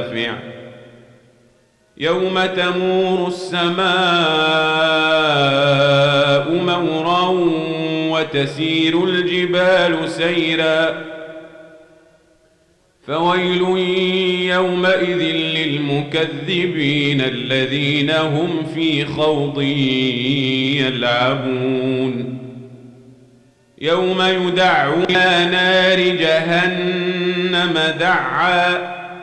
دافع يوم تمور السماء مورا وتسير الجبال سيرا. فويل يومئذ للمكذبين الذين هم في خوض يلعبون. يوم يدعون نار جهنم دعا.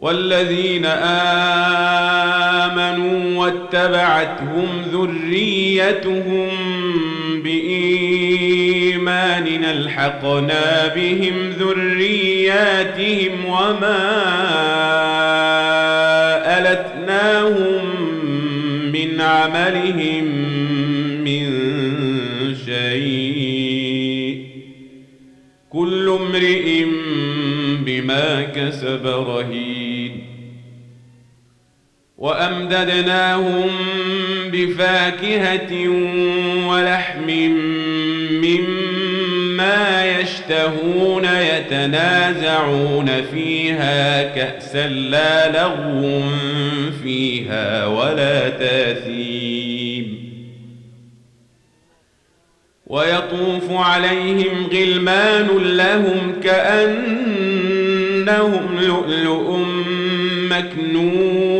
والذين آمنوا واتبعتهم ذريتهم بإيمان ألحقنا بهم ذرياتهم وما ألتناهم من عملهم من شيء كل امرئ بما كسب رهين وأمددناهم بفاكهة ولحم مما يشتهون يتنازعون فيها كأسا لا لغو فيها ولا تاثيم. ويطوف عليهم غلمان لهم كأنهم لؤلؤ مكنون.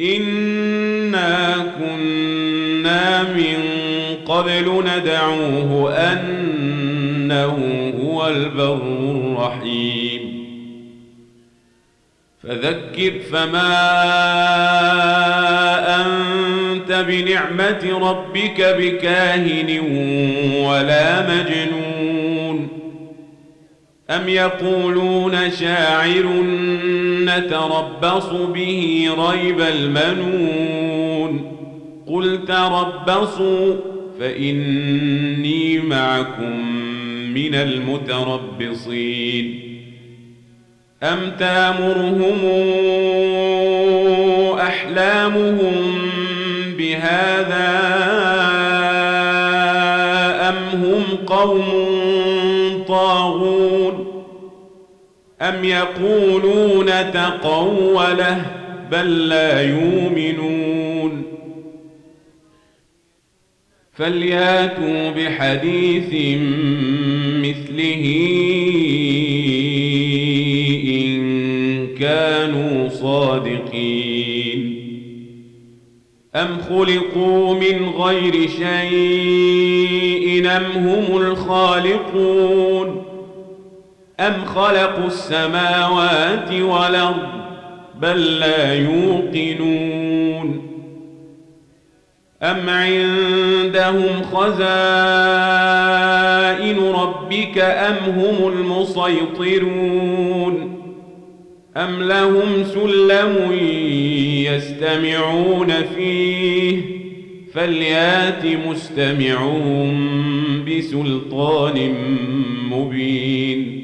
إنا كنا من قبل ندعوه أنه هو البر الرحيم فذكر فما أنت بنعمة ربك بكاهن ولا مجنون أم يقولون شاعر نتربص به ريب المنون قل تربصوا فإني معكم من المتربصين أم تامرهم أحلامهم بهذا أم هم قوم أم يقولون تقوله بل لا يؤمنون فلياتوا بحديث مثله إن كانوا صادقين أم خلقوا من غير شيء أم هم الخالقون أم خلقوا السماوات والأرض بل لا يوقنون أم عندهم خزائن ربك أم هم المسيطرون أم لهم سلم يستمعون فيه فليات مستمعون بسلطان مبين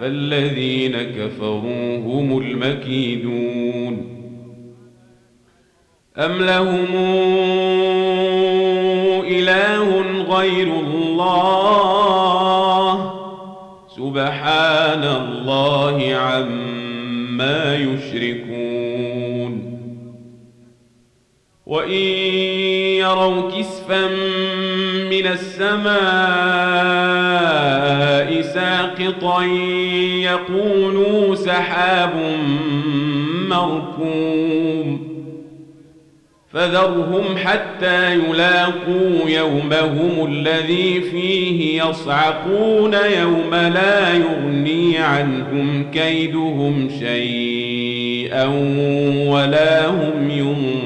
فالذين كفروا هم المكيدون. أم لهم إله غير الله؟ سبحان الله عما يشركون. وإن يروا كسفا من السماء ساقطا يقولوا سحاب مركوم. فذرهم حتى يلاقوا يومهم الذي فيه يصعقون يوم لا يغني عنهم كيدهم شيئا ولا هم ينصرون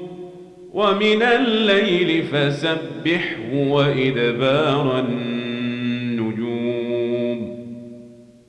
ومن الليل فسبحه وإدبار النار.